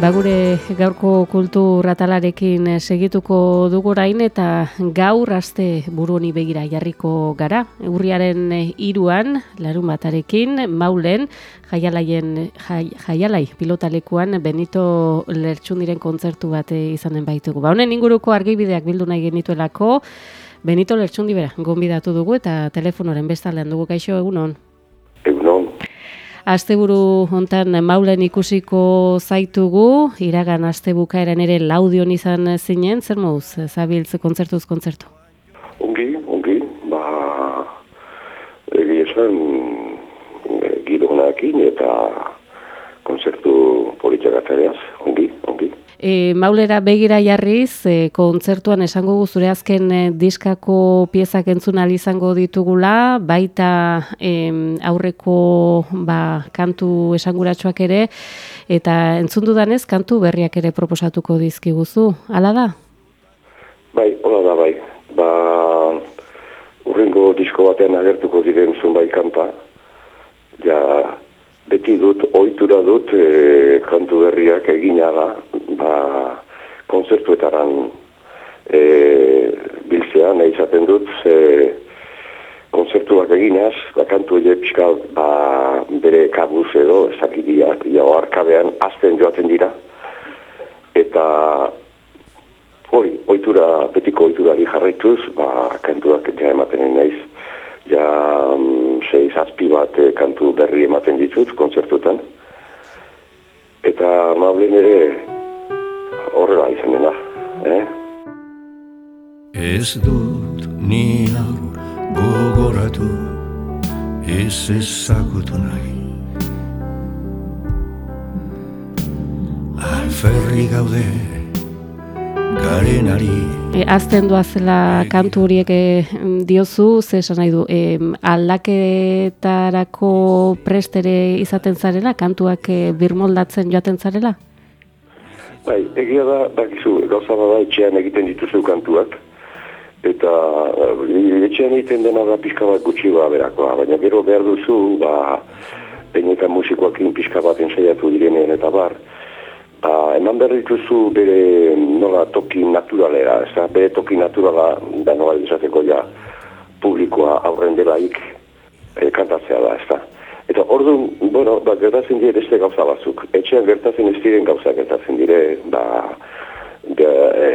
Ba gure gaurko kultur atalarekin eh, segituko dugu orain eta gaur aste buru begira jarriko gara. Urriaren eh, hiruan larun batarekin maulen jaialaien jai, jaialai pilotalekuan Benito Lertxundiren kontzertu bat eh, izanen baitugu. Ba honen inguruko argibideak bildu nahi genituelako Benito Lertxundi bera gonbidatu dugu eta telefonoren bestaldean dugu kaixo. Egunon, Asteburu hontan maulen ikusiko zaitugu, iragan astebukaeran ere laudion izan zinen, zer moduz, zabiltz kontzertuz kontzertu? ongi, ongi, ba, egia esan, e, giro honakin eta konzertu politzak atareaz, ongi, ongi. E, maulera begira jarriz, e, kontzertuan esango zure azken e, diskako piezak entzun ahal izango ditugula, baita em, aurreko ba, kantu esanguratsuak ere, eta entzun dudanez kantu berriak ere proposatuko dizkiguzu, hala da? Bai, hola da bai, ba, urrengo disko batean agertuko diren zunbai kanta, ja, beti dut, ohitura dut, e, kantu berriak egina da, ba, konzertuetaran e, biltzea, nahi izaten dut, ze konzertuak eginaz, ba, kantu horiek pixka, ba, bere kabuz edo, ezakidiak, ja, oarkabean, azten joaten dira, eta hori, ohitura, betiko ohiturari jarraituz, ba, kantuak ja ematen naiz, ja, mm, sei zazpi bat eh, kantu berri ematen ditut, kontzertutan, eta mablen ere horrela izan dena, eh? Ez dut ni hau gogoratu ez ezagutu nahi Alferri gaude garenari E, azten doazela kantu horiek e, diozu, ze esan nahi du, e, aldaketarako prestere izaten zarela, kantuak e, birmoldatzen joaten zarela? Bai, egia da, dakizu, gauza bada etxean egiten dituzu kantuak, eta eh, etxean egiten dena da pixka bat gutxi ba berakoa, baina gero behar duzu, ba, peinetan musikoakin pixka bat ensaiatu direnean eta bar, ba, eman behar dituzu bere nola toki naturalera, ez da, bere toki naturala da nola izateko ja publikoa aurren delaik e, kantatzea da, ez da. Eta orduan, bueno, ba, gertatzen dire beste gauza batzuk. Etxean gertatzen ez diren gauza gertatzen dire, ba, de, e,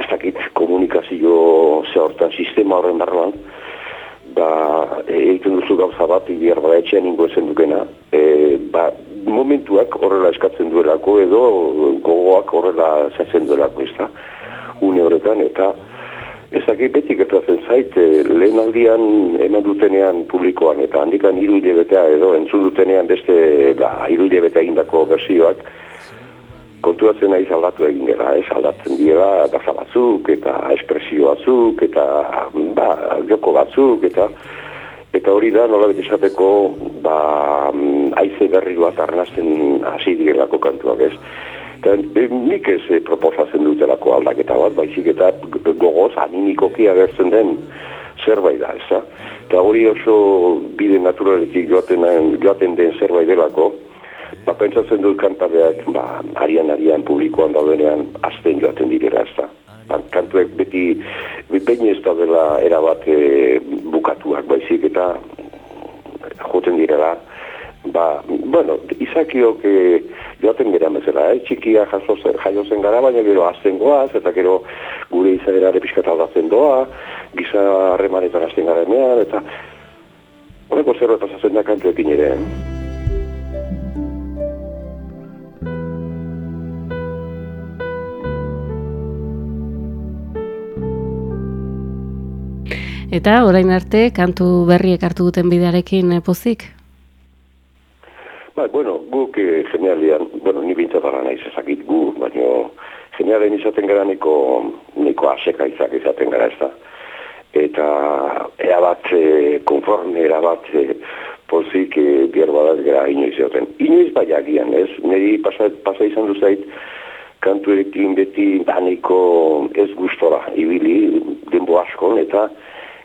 ez dakit komunikazio ze hortan sistema horren barruan, ba, egiten duzu gauza bat, ibiar bada etxean ingo dukena, e, ba, momentuak horrela eskatzen duelako edo gogoak horrela zazen duelako, ez da, une horretan, eta ez dakit beti gertatzen zait, e, lehen aldian eman dutenean publikoan, eta handikan hiru hilebetea edo entzun dutenean beste ba, hiru hilebete egindako bersioak, konturatzen naiz aldatu egin gera, ez? Aldatzen dira gaza batzuk, eta espresio batzuk, eta ba, joko batzuk, eta eta hori da nola esateko ba, haize berri bat arnazten hasi direlako kantuak ez. Eta nik ez e, proposatzen dutelako aldaketa bat, baizik eta gogoz animikoki agertzen den zerbait da, ez da. Eta hori oso bide naturaletik joaten, joaten den zerbait delako, ba, pentsatzen dut kantabeak, ba, arian-arian publikoan daudenean azten joaten direra, ez da. Ba, kantuek beti, behin ez da dela erabat e, bukatuak, baizik eta joten direla, ba, bueno, izakiok e, joaten gara bezala, eh? txikia jaso zen, jaio zen gara, baina gero azten goaz, eta gero gure izagerare pixkata aldatzen doa, giza harremanetan azten gara emean, eta horreko zerro zazen da kantuekin ere. Eh? Eta orain arte kantu berriek hartu duten bidearekin eh, pozik? Ba, bueno, guk eh, genialian, bueno, ni bintzatara nahi zezakit gu, baina genialen izaten gara niko, niko aseka izak izaten gara ez da. Eta ea bat, eh, konforme, ea bat, eh, pozik eh, bier badaz gara inoiz egoten. Inoiz bai agian, ez? Neri pasa, pasa izan duzait, kantuerekin beti daniko ez gustora, ibili, denbo askon, eta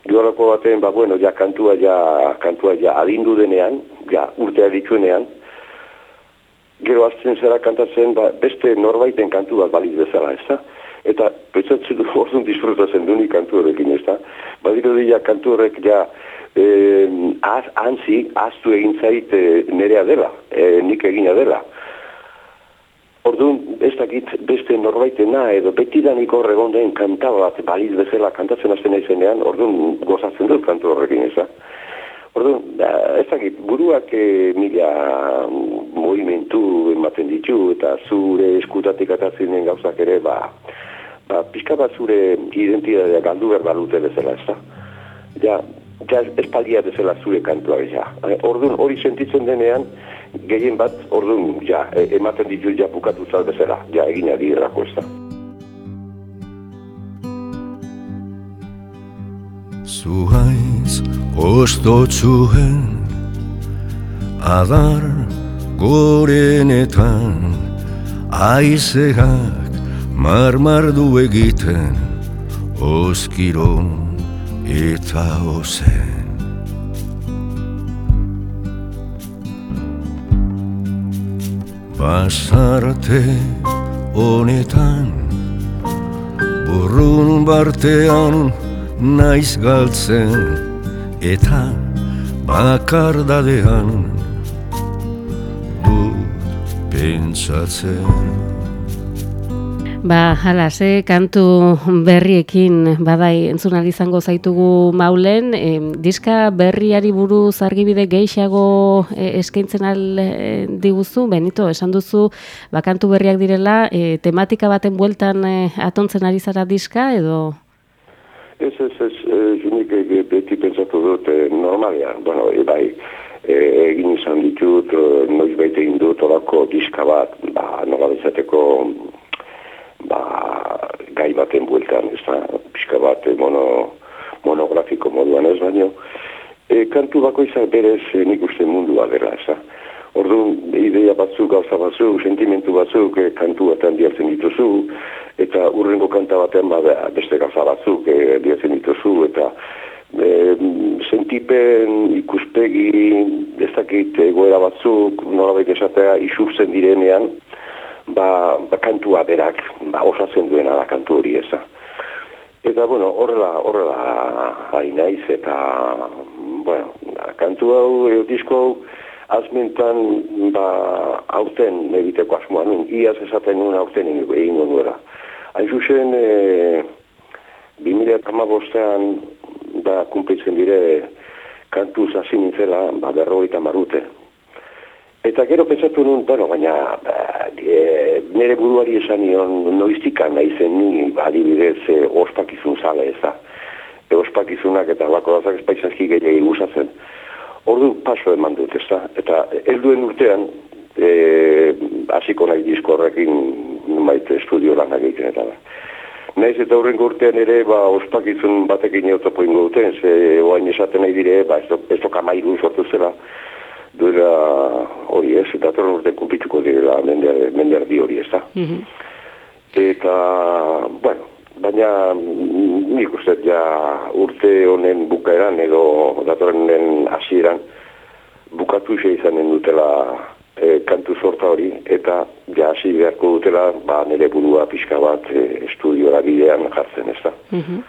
Gehorako baten, ba, bueno, ja, kantua, ja, kantua, ja, adindu denean, ja, urtea dituenean, gero azten zera kantatzen, ba, beste norbaiten kantu bat baliz bezala, ez da? Eta, petzatzen du, orduan disfrutatzen duni kantu horrekin, ez da? Badiru dira, kantu horrek, ja, eh, az, antzi, aztu egin zait eh, nerea dela, eh, nik egina dela. Orduan, ez dakit beste norbaitena edo betidanik horregon den kanta bat baliz bezala kantatzen azten aizenean, orduan gozatzen dut kantu horrekin eza. Orduan, ez dakit, buruak e, mila movimentu ematen ditu eta zure eskutatik atatzen den gauzak ere, ba, ba pixka bat zure identitatea galdu behar balute bezala, ez da? Ja, ja espaldia bezala zure kantua, ja. Orduan, hori sentitzen denean, gehien bat, orduan, ja, e, ematen ditu ja bukatu zal bezala, ja, egin adi erako ez da. Zuhaiz oztotzuen adar gorenetan aizeak marmardu egiten oskiro eta ozen. Pasarte honetan Burrun bartean naiz galtzen Eta bakardadean Dut pentsatzen Ba, hala, ze kantu berriekin badai entzun izango zaitugu maulen, e, diska berriari buruz argibide gehiago e, eskaintzen al e, diguzu, benito, esan duzu, ba, kantu berriak direla, e, tematika baten bueltan e, atontzen ari zara diska, edo? Ez, ez, ez, junik e, beti pentsatu dut, e, normalia, bueno, e, bai, e, egin izan ditut, noiz baita indut, orako diska bat, ba, nola bezateko, ba, gai baten bueltan, ez da, pixka bat eh, mono, monografiko moduan ez baino, e, kantu bako berez nik uste mundua dela, ez da. Orduan, ideia batzuk, gauza batzuk, sentimentu batzuk, e, kantu batean diatzen dituzu, eta urrengo kanta batean ba, beste gauza batzuk e, diatzen dituzu, eta e, sentipen ikuspegi, ez dakit, egoera batzuk, nolabait esatea, isurtzen direnean, ba, ba kantua berak ba, osatzen duena da kantu hori eza. Eta, bueno, horrela, horrela hain naiz, eta, bueno, kantu hau, e, disko hau, azmentan, ba, aurten egiteko asmoa nun, iaz esaten nuen aurten egin nuela. Hain zuzen, e, 2008an, da, kumplitzen dire, kantu zazin nintzela, ba, berroita marute, Eta gero pentsatu nun, bueno, baina e, nire buruari esan nion noiztika nahi zen ni adibidez e, ospakizun zale ez da. E, ospakizunak eta lako dazak espaizazki gehiagin gusatzen. Ordu paso eman dut ez da. Eta helduen urtean, e, hasiko nahi disko horrekin maite estudio lan egiten eta da. Naiz eta horren urtean ere, ba, ospakizun batekin eutopo ingo duten, ze oain esaten nahi dire, ba, ez doka mairu sortu zela, duela hori ez, datorren urte kumpituko direla mendear di hori ez da. Mhm. Eta, bueno, baina nik uste ja urte honen bukaeran edo datorren hasieran bukatu xe izanen dutela e, kantu sorta hori eta ja hasi beharko dutela ba, nire burua pixka bat e, estudio bidean jartzen ez da. Mhm.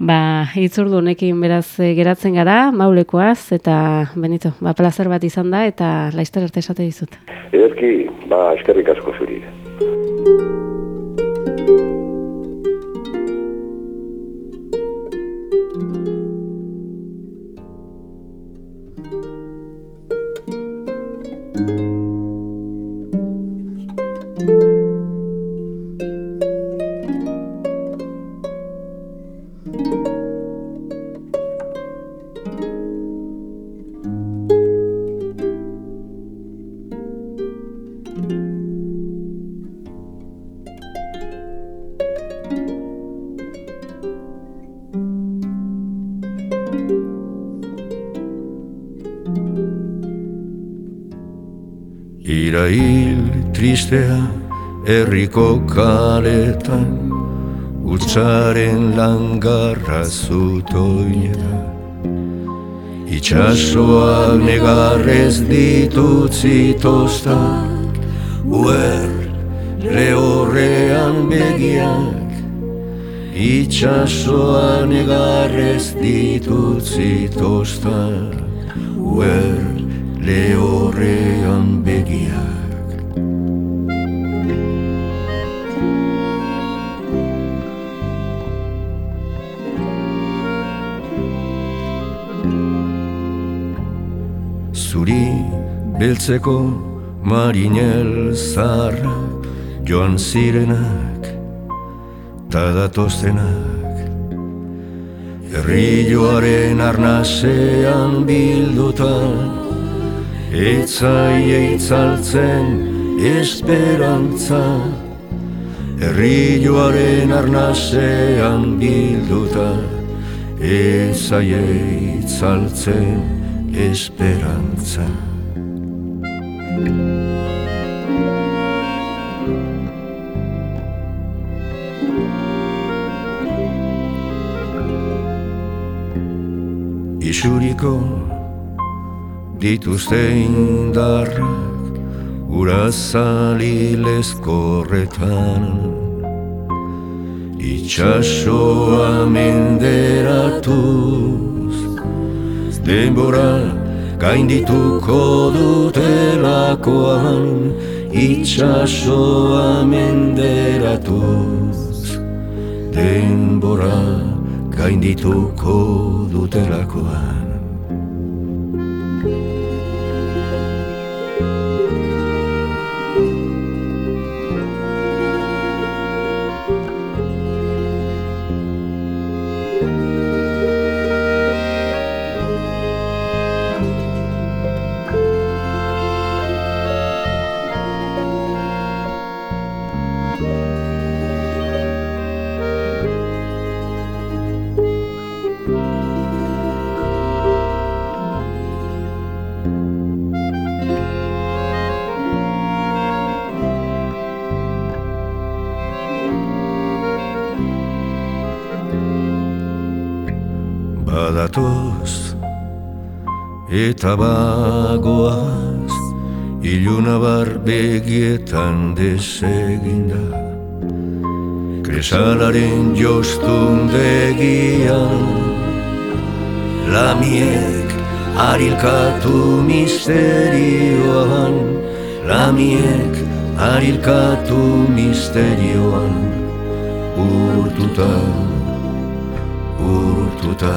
Ba, itzurdu honekin beraz eh, geratzen gara, maulekoaz, eta benito, ba, plazer bat izan da, eta laizter arte esate dizut. Ederki, ba, eskerrik asko zuri. Irail tristea herriko kaletan Utzaren langarra zutoineta Itxasoak negarrez ditutzi tostak Uer lehorrean begiak. Itxasoak negarrez ditutzi tostak Uer lehorrean begiak beltzeko marinel zarra joan zirenak ta datoztenak. Herrilloaren arnasean bilduta Etzai eitzaltzen esperantza. Herrilloaren arnasean bilduta Etzai eitzaltzen esperantza Isuriko dituzte indarrak Urazali lezkorretan Itxasoa menderatuz Denbora gaindituko dutelakoan. Itxasoa menderatuz Denbora gaindituko dutelakoan Badatoz eta bagoaz Iluna bar begietan deseginda. Kresalaren jostun begian Lamiek arilkatu misterioan Lamiek arilkatu misterioan Urtuta, urtuta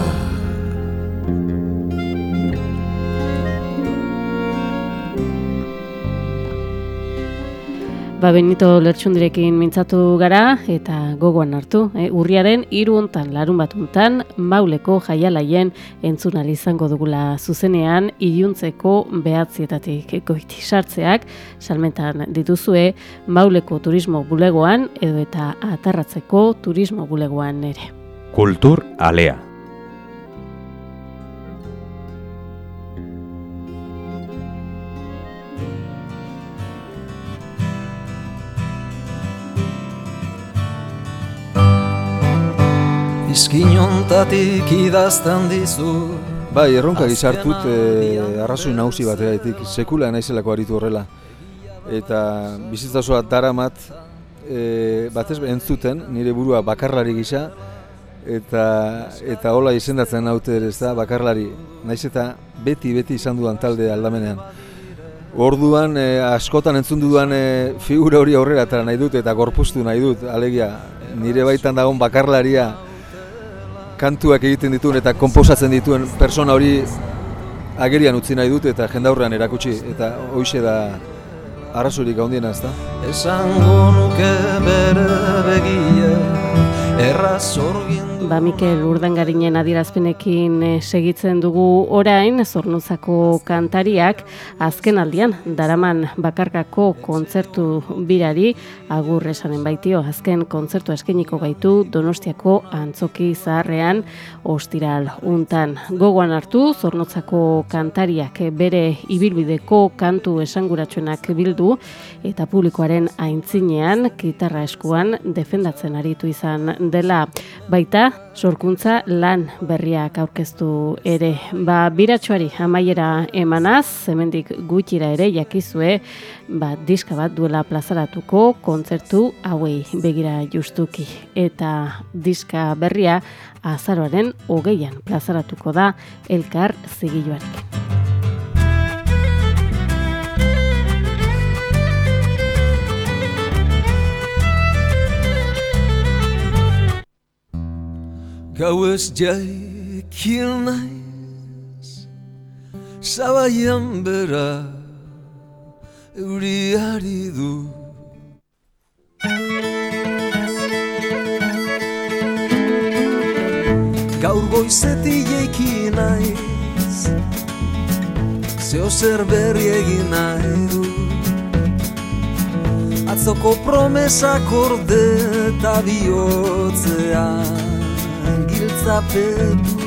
Ba, Benito Lertxundirekin mintzatu gara eta gogoan hartu. E, urriaren hiru hontan, larun bat hontan, mauleko jaialaien entzun izango dugula zuzenean, iluntzeko behatzietatik goiti sartzeak, salmentan dituzue, mauleko turismo bulegoan edo eta atarratzeko turismo bulegoan ere. Kultur alea. Izkinontatik idazten dizu Bai, erronka gizartut e, arrazoi nagusi bategatik, sekula naizelako aritu horrela. Eta bizitza osoa daramat e, batez entzuten, nire burua bakarlari gisa, eta eta hola izendatzen naute ere, ez da, bakarlari. Naiz eta beti beti izan dudan talde aldamenean. Orduan eh, askotan entzun dudan eh, figura hori aurrera eta nahi dut eta gorpuztu nahi dut, alegia nire baitan dagoen bakarlaria kantuak egiten dituen eta konposatzen dituen persona hori agerian utzi nahi dut eta jendaurrean erakutsi eta hoize da arrazorik gaundiena ez da. Esango nuke bere begie erraz Ba, Mikel Urdangarinen adirazpenekin eh, segitzen dugu orain, zornuzako kantariak, azken aldian, daraman bakarkako kontzertu birari, agur esanen baitio, azken kontzertu eskeniko gaitu donostiako antzoki zaharrean, ostiral untan. Gogoan hartu, zornotzako kantariak bere ibilbideko kantu esanguratsuenak bildu, eta publikoaren aintzinean, gitarra eskuan, defendatzen aritu izan dela baita, sorkuntza lan berriak aurkeztu ere. Ba, biratxoari amaiera emanaz, hemendik gutxira ere jakizue, ba, diska bat duela plazaratuko kontzertu hauei begira justuki. Eta diska berria azaroaren hogeian plazaratuko da elkar zigiluarekin. Gau ez jaikil naiz Zabaian bera Euriari du. Gaur goizeti jaiki naiz Zeo zer berri egin nahi du. Atzoko promesak orde eta bihotzean giltzapetu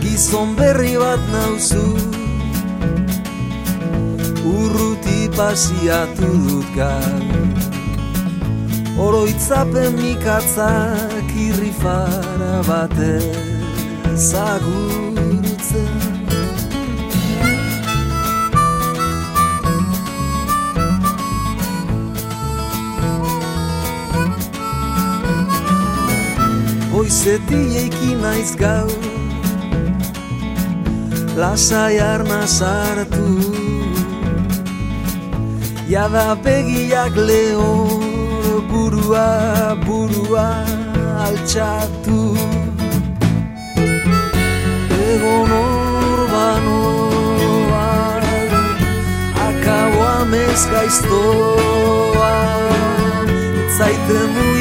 Gizon berri bat nauzu. Urruti pasiatu dut gaur. Oroitzapen mikatzak irrifara bate zagurtzen goizeti eiki naiz gau Lasai arna sartu. Jada begiak lehor burua, burua altxatu. Egon orbanoa Akaboa mezgaiztoa Zaite muitu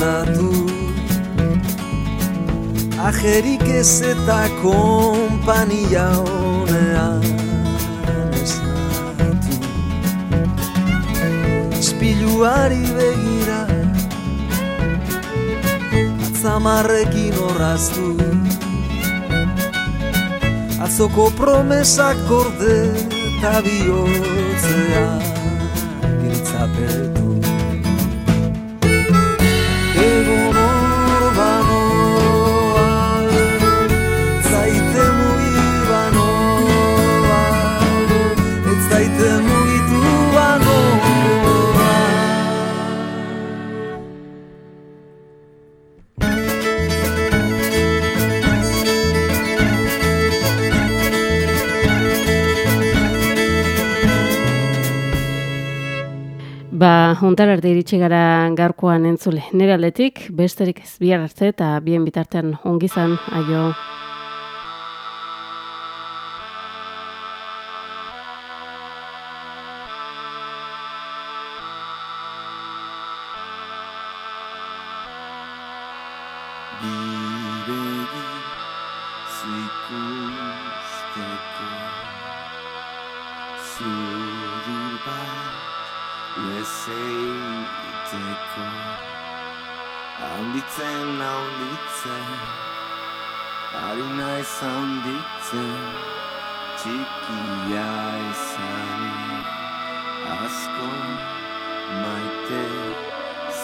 Dantzatu Ajerik ez eta kompania honean esnatu Espiluari begira Atzamarrekin horraztu Atzoko promesak gorde eta bihotzea giltzapetu Ba, hontar arte iritsi gara gaurkoan entzule. Nire aldetik, besterik ez bihar arte eta bien bitartean ongizan, aio. Txikia izanik Asko maite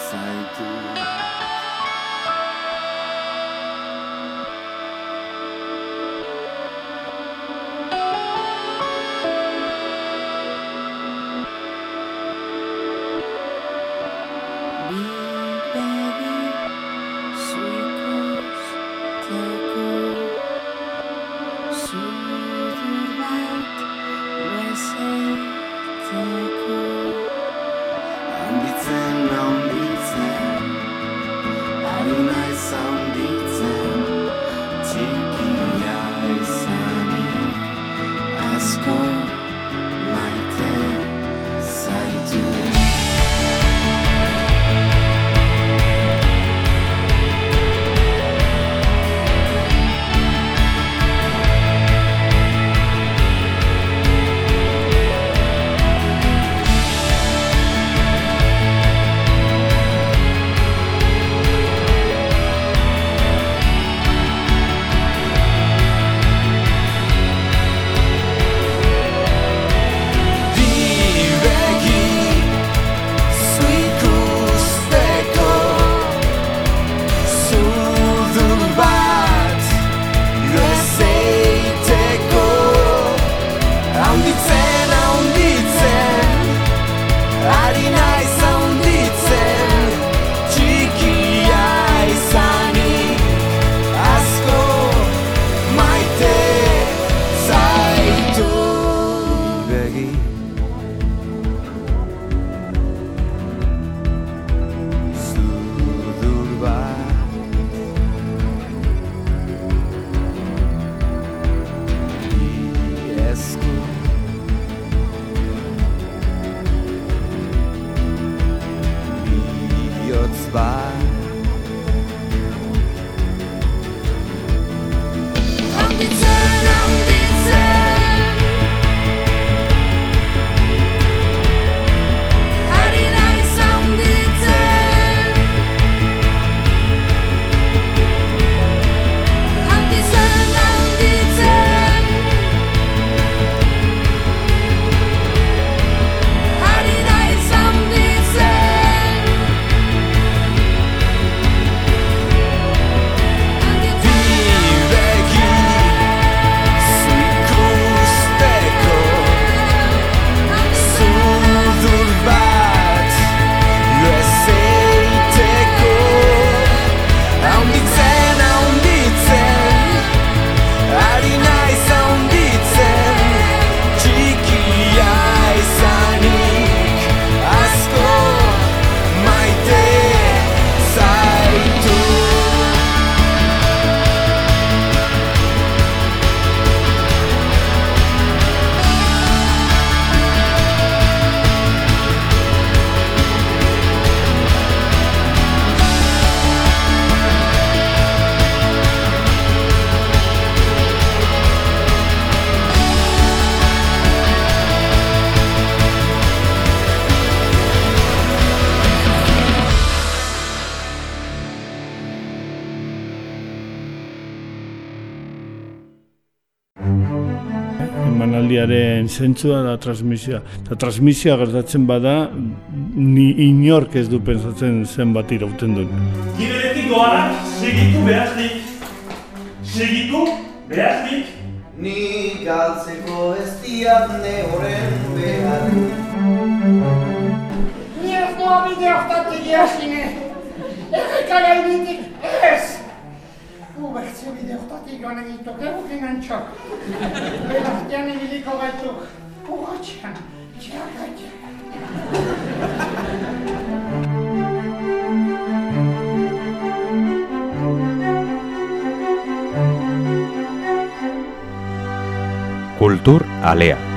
zaitu emanaldiaren zentzua da transmisioa. Eta transmisioa gertatzen bada, ni inork ez du pensatzen zenbat irauten duen. Giberetik doanak segitu behaznik. Segitu behaznik. Ni galtzeko ez diat ne horren behar Ni ez doa bide hortatik jasine. Erreka gainetik ez. Ubertze bide hortatik joan egituk, egukin antxok. Belartian egiliko gaituk. Urratxean, txaka, txaka. Kultur Alea.